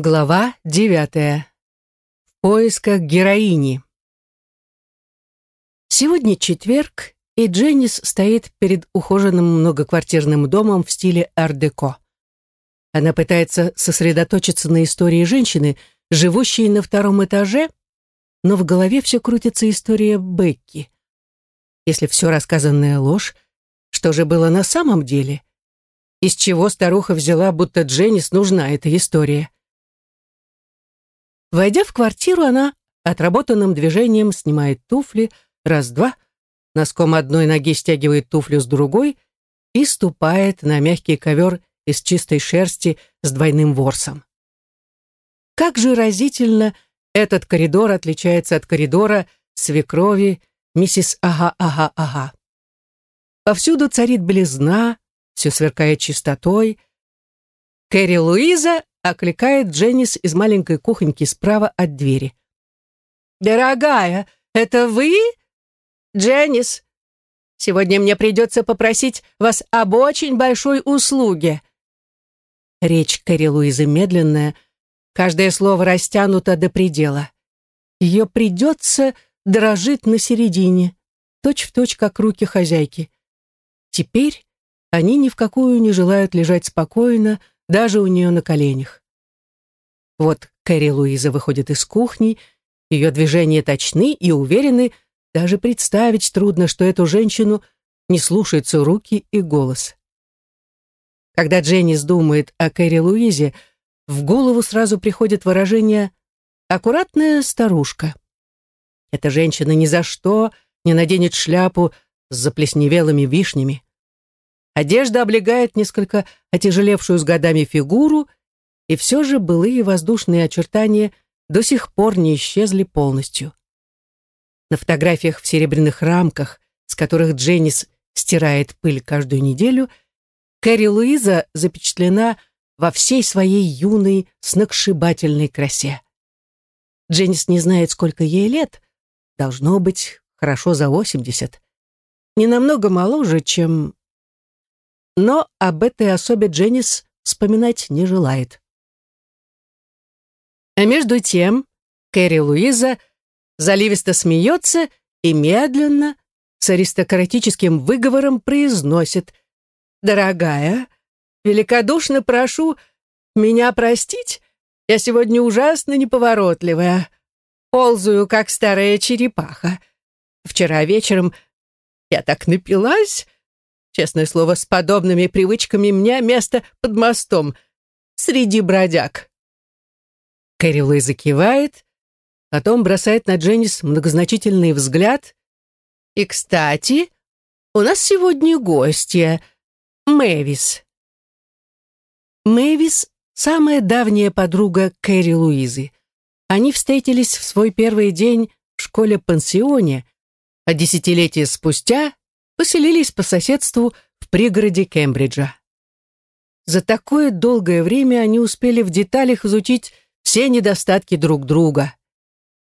Глава девятая. В поисках героини. Сегодня четверг, и Дженнис стоит перед ухоженным многоквартирным домом в стиле ар-деко. Она пытается сосредоточиться на истории женщины, живущей на втором этаже, но в голове все крутится история Бекки. Если все рассказанное ложь, что же было на самом деле? Из чего старуха взяла, будто Дженнис нужна эта история? Войдя в квартиру, она отработанным движением снимает туфли, раз-два, носком одной ноги стягивает туфлю с другой и ступает на мягкий ковер из чистой шерсти с двойным ворсом. Как же разительно этот коридор отличается от коридора свекрови миссис Ага-Ага-Ага. Повсюду царит белизна, все сверкает чистотой. Кэрри Луиза окликает Дженнис из маленькой кухоньки справа от двери. «Дорогая, это вы? Дженнис, сегодня мне придется попросить вас об очень большой услуге». Речь Кэрри Луизы медленная, каждое слово растянуто до предела. Ее придется дрожить на середине, точь-в-точь, точь, как руки хозяйки. Теперь они ни в какую не желают лежать спокойно, даже у нее на коленях. Вот Кэрри Луиза выходит из кухни, ее движения точны и уверены, даже представить трудно, что эту женщину не слушаются руки и голос. Когда Дженнис думает о Кэрри Луизе, в голову сразу приходит выражение «аккуратная старушка». Эта женщина ни за что не наденет шляпу с заплесневелыми вишнями. Одежда облегает несколько отяжелевшую с годами фигуру, и все же былые воздушные очертания до сих пор не исчезли полностью. На фотографиях в серебряных рамках, с которых Дженнис стирает пыль каждую неделю, Кэрри Луиза запечатлена во всей своей юной, сногсшибательной красе. Дженнис не знает, сколько ей лет, должно быть хорошо за 80. Не намного моложе, чем но об этой особе Дженнис вспоминать не желает. А между тем Кэрри Луиза заливисто смеется и медленно, с аристократическим выговором произносит «Дорогая, великодушно прошу меня простить, я сегодня ужасно неповоротливая, ползаю, как старая черепаха. Вчера вечером я так напилась, Честное слово, с подобными привычками мне место под мостом, среди бродяг. Кэрри Луиза кивает, потом бросает на Дженнис многозначительный взгляд. И, кстати, у нас сегодня гостья, Мэвис. Мэвис — самая давняя подруга Кэрри Луизы. Они встретились в свой первый день в школе-пансионе, а десятилетия спустя поселились по соседству в пригороде Кембриджа. За такое долгое время они успели в деталях изучить все недостатки друг друга.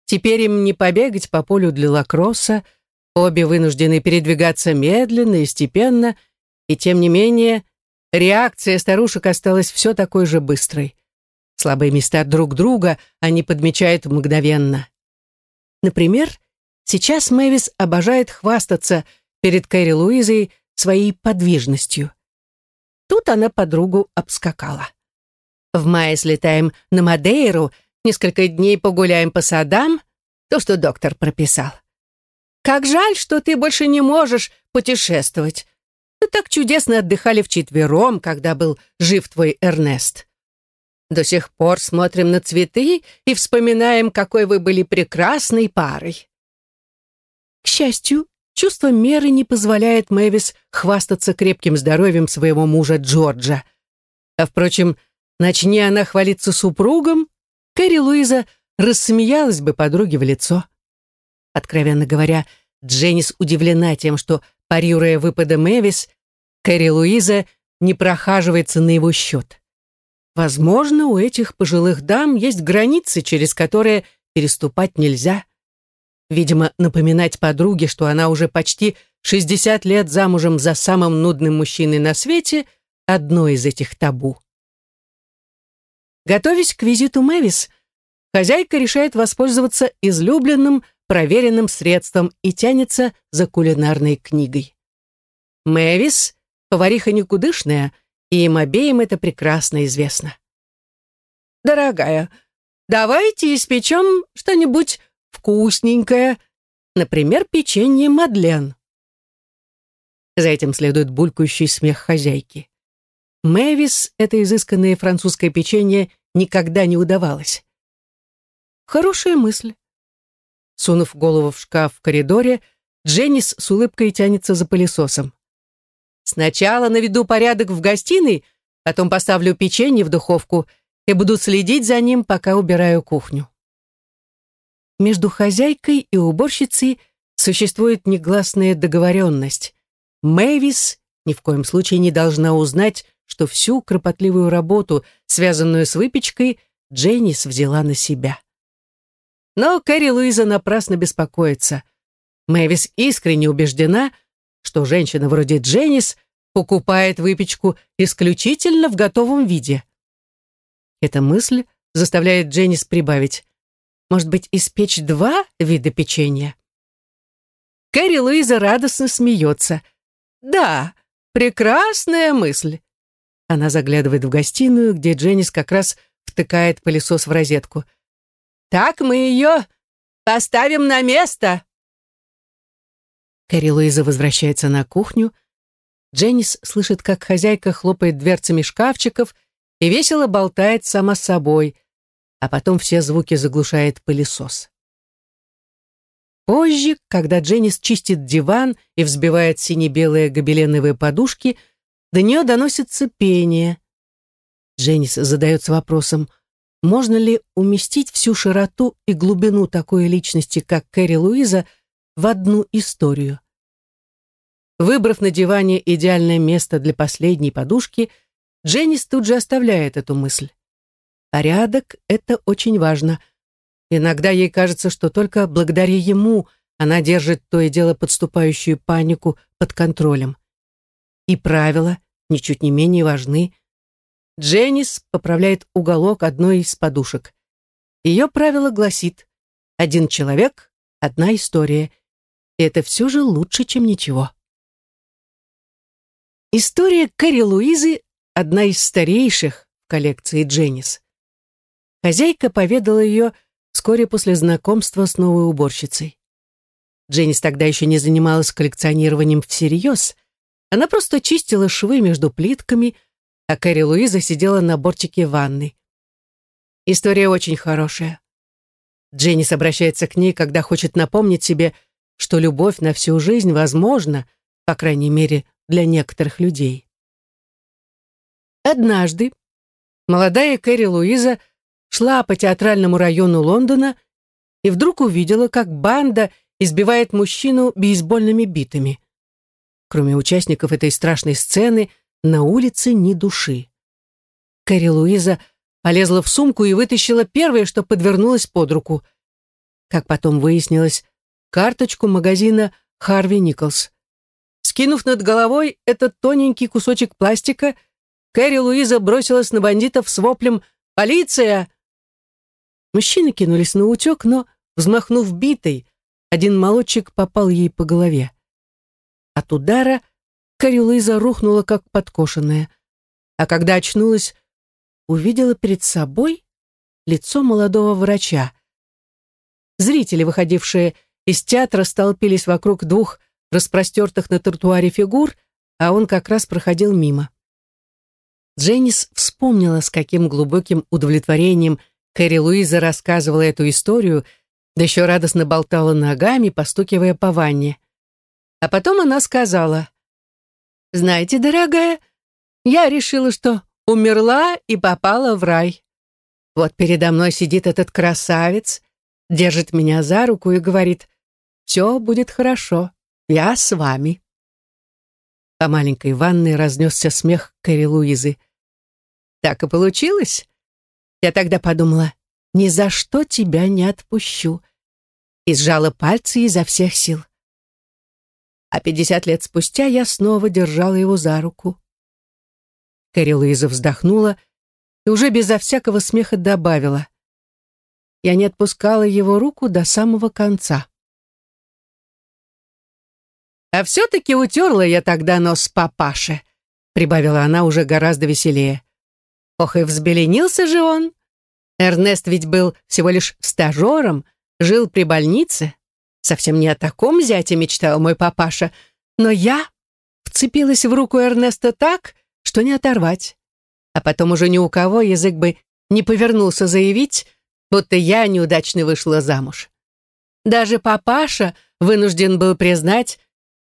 Теперь им не побегать по полю для лакросса, обе вынуждены передвигаться медленно и степенно, и тем не менее реакция старушек осталась все такой же быстрой. Слабые места друг друга они подмечают мгновенно. Например, сейчас Мэвис обожает хвастаться – перед Кэрри Луизой своей подвижностью. Тут она подругу обскакала. В мае слетаем на Мадейру, несколько дней погуляем по садам, то, что доктор прописал. Как жаль, что ты больше не можешь путешествовать. Мы так чудесно отдыхали вчетвером, когда был жив твой Эрнест. До сих пор смотрим на цветы и вспоминаем, какой вы были прекрасной парой. К счастью, Чувство меры не позволяет Мэвис хвастаться крепким здоровьем своего мужа Джорджа. А, впрочем, начни она хвалиться супругом, Кэрри Луиза рассмеялась бы подруге в лицо. Откровенно говоря, Дженнис удивлена тем, что, парируя выпады Мэвис, Кэрри Луиза не прохаживается на его счет. Возможно, у этих пожилых дам есть границы, через которые переступать нельзя. Видимо, напоминать подруге, что она уже почти 60 лет замужем за самым нудным мужчиной на свете, одно из этих табу. Готовясь к визиту Мэвис, хозяйка решает воспользоваться излюбленным, проверенным средством и тянется за кулинарной книгой. Мэвис — повариха никудышная, и им обеим это прекрасно известно. «Дорогая, давайте испечем что-нибудь вкусненькое, например, печенье Мадлен». За этим следует булькающий смех хозяйки. Мэвис это изысканное французское печенье никогда не удавалось. Хорошая мысль. Сунув голову в шкаф в коридоре, Дженнис с улыбкой тянется за пылесосом. «Сначала наведу порядок в гостиной, потом поставлю печенье в духовку и буду следить за ним, пока убираю кухню». Между хозяйкой и уборщицей существует негласная договоренность. Мэвис ни в коем случае не должна узнать, что всю кропотливую работу, связанную с выпечкой, Дженнис взяла на себя. Но Кэрри Луиза напрасно беспокоится. Мэвис искренне убеждена, что женщина вроде Дженнис покупает выпечку исключительно в готовом виде. Эта мысль заставляет Дженнис прибавить. Может быть, испечь два вида печенья? Кэрри Луиза радостно смеется. «Да, прекрасная мысль. Она заглядывает в гостиную, где Дженнис как раз втыкает пылесос в розетку. «Так мы ее поставим на место!» Кэрри Луиза возвращается на кухню. Дженнис слышит, как хозяйка хлопает дверцами шкафчиков и весело болтает сама с собой, а потом все звуки заглушает пылесос. Позже, когда Дженнис чистит диван и взбивает сине-белые гобеленовые подушки — до нее доносится пение. Дженнис задается вопросом, можно ли уместить всю широту и глубину такой личности, как Кэрри Луиза, в одну историю. Выбрав на диване идеальное место для последней подушки, Дженнис тут же оставляет эту мысль. Порядок — это очень важно. Иногда ей кажется, что только благодаря ему она держит то и дело подступающую панику под контролем. И правила ничуть не менее важны. Дженнис поправляет уголок одной из подушек. Ее правило гласит «один человек, одна история». И это все же лучше, чем ничего. История Кэрри Луизы – одна из старейших в коллекции Дженнис. Хозяйка поведала ее вскоре после знакомства с новой уборщицей. Дженнис тогда еще не занималась коллекционированием всерьез – она просто чистила швы между плитками, а Кэрри Луиза сидела на бортике ванны. История очень хорошая. Дженнис обращается к ней, когда хочет напомнить себе, что любовь на всю жизнь возможна, по крайней мере, для некоторых людей. Однажды молодая Кэрри Луиза шла по театральному району Лондона и вдруг увидела, как банда избивает мужчину бейсбольными битами. Кроме участников этой страшной сцены, на улице ни души. Кэрри Луиза полезла в сумку и вытащила первое, что подвернулось под руку. Как потом выяснилось, карточку магазина Харви Николс. Скинув над головой этот тоненький кусочек пластика, Кэрри Луиза бросилась на бандитов с воплем «Полиция!». Мужчины кинулись на утек, но, взмахнув битой, один молодчик попал ей по голове. От удара Карелыза рухнула, как подкошенная. А когда очнулась, увидела перед собой лицо молодого врача. Зрители, выходившие из театра, столпились вокруг двух распростертых на тротуаре фигур, а он как раз проходил мимо. Дженнис вспомнила, с каким глубоким удовлетворением Кэрри Луиза рассказывала эту историю, да еще радостно болтала ногами, постукивая по ванне. А потом она сказала, «Знаете, дорогая, я решила, что умерла и попала в рай. Вот передо мной сидит этот красавец, держит меня за руку и говорит, «Все будет хорошо, я с вами». По маленькой ванной разнесся смех Кэрри Луизы. Так и получилось. Я тогда подумала, ни за что тебя не отпущу. И сжала пальцы изо всех сил а пятьдесят лет спустя я снова держала его за руку. Кэрри Луиза вздохнула и уже безо всякого смеха добавила. Я не отпускала его руку до самого конца. «А все-таки утерла я тогда нос папаше», — прибавила она уже гораздо веселее. «Ох, и взбеленился же он! Эрнест ведь был всего лишь стажером, жил при больнице. Совсем не о таком зяте мечтал мой папаша, но я вцепилась в руку Эрнеста так, что не оторвать. А потом уже ни у кого язык бы не повернулся заявить, будто я неудачно вышла замуж. Даже папаша вынужден был признать,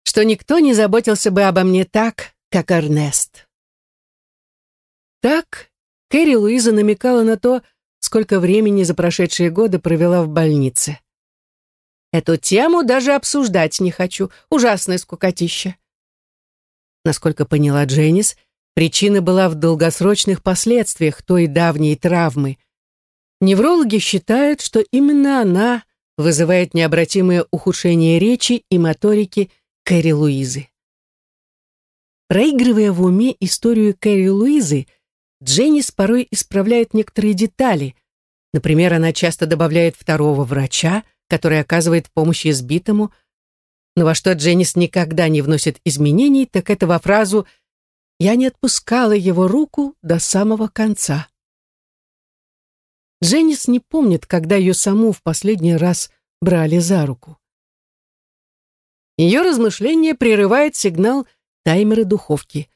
что никто не заботился бы обо мне так, как Эрнест. Так Кэрри Луиза намекала на то, сколько времени за прошедшие годы провела в больнице. Эту тему даже обсуждать не хочу. Ужасное скукотища. Насколько поняла Дженнис, причина была в долгосрочных последствиях той давней травмы. Неврологи считают, что именно она вызывает необратимое ухудшение речи и моторики Кэрри Луизы. Проигрывая в уме историю Кэрри Луизы, Дженнис порой исправляет некоторые детали. Например, она часто добавляет второго врача, который оказывает помощь избитому. Но во что Дженнис никогда не вносит изменений, так это во фразу «Я не отпускала его руку до самого конца». Дженнис не помнит, когда ее саму в последний раз брали за руку. Ее размышление прерывает сигнал таймера духовки.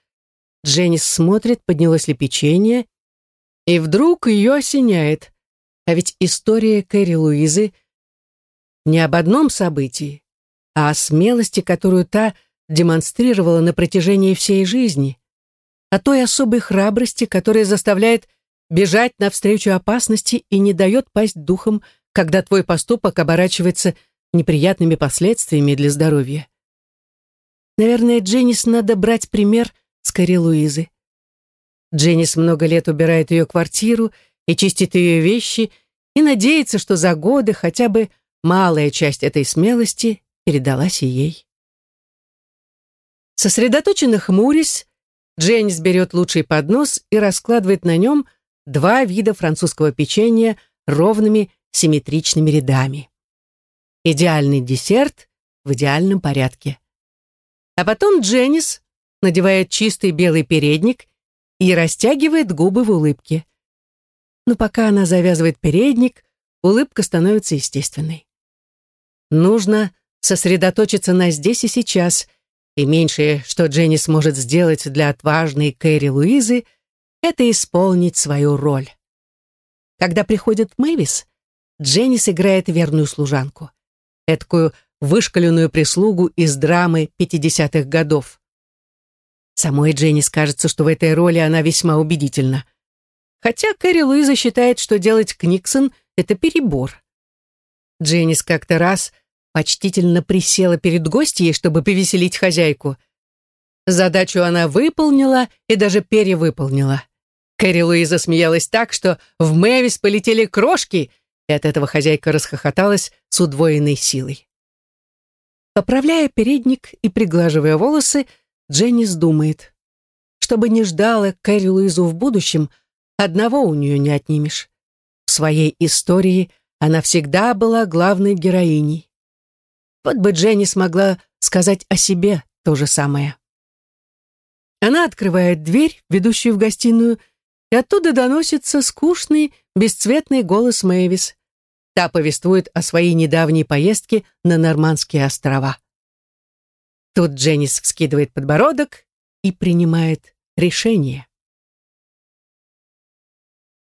Дженнис смотрит, поднялось ли печенье, и вдруг ее осеняет. А ведь история Кэрри Луизы — не об одном событии, а о смелости, которую та демонстрировала на протяжении всей жизни, о той особой храбрости, которая заставляет бежать навстречу опасности и не дает пасть духом, когда твой поступок оборачивается неприятными последствиями для здоровья. Наверное, Дженнис надо брать пример с Кари Луизы. Дженнис много лет убирает ее квартиру и чистит ее вещи и надеется, что за годы хотя бы малая часть этой смелости передалась и ей. Сосредоточенно хмурясь, Дженнис берет лучший поднос и раскладывает на нем два вида французского печенья ровными симметричными рядами. Идеальный десерт в идеальном порядке. А потом Дженнис надевает чистый белый передник и растягивает губы в улыбке. Но пока она завязывает передник, улыбка становится естественной. Нужно сосредоточиться на здесь и сейчас, и меньшее, что Дженни сможет сделать для отважной Кэрри Луизы, это исполнить свою роль. Когда приходит Мэвис, Дженни сыграет верную служанку, эткую вышкаленную прислугу из драмы 50-х годов. Самой Дженни кажется, что в этой роли она весьма убедительна. Хотя Кэрри Луиза считает, что делать Книксон — это перебор. Дженнис как-то раз почтительно присела перед гостьей, чтобы повеселить хозяйку. Задачу она выполнила и даже перевыполнила. Кэрри Луиза смеялась так, что в Мэвис полетели крошки, и от этого хозяйка расхохоталась с удвоенной силой. Поправляя передник и приглаживая волосы, Дженнис думает. Чтобы не ждала Кэрри Луизу в будущем, одного у нее не отнимешь. В своей истории – она всегда была главной героиней. Вот бы Дженни смогла сказать о себе то же самое. Она открывает дверь, ведущую в гостиную, и оттуда доносится скучный, бесцветный голос Мэвис. Та повествует о своей недавней поездке на Нормандские острова. Тут Дженнис вскидывает подбородок и принимает решение.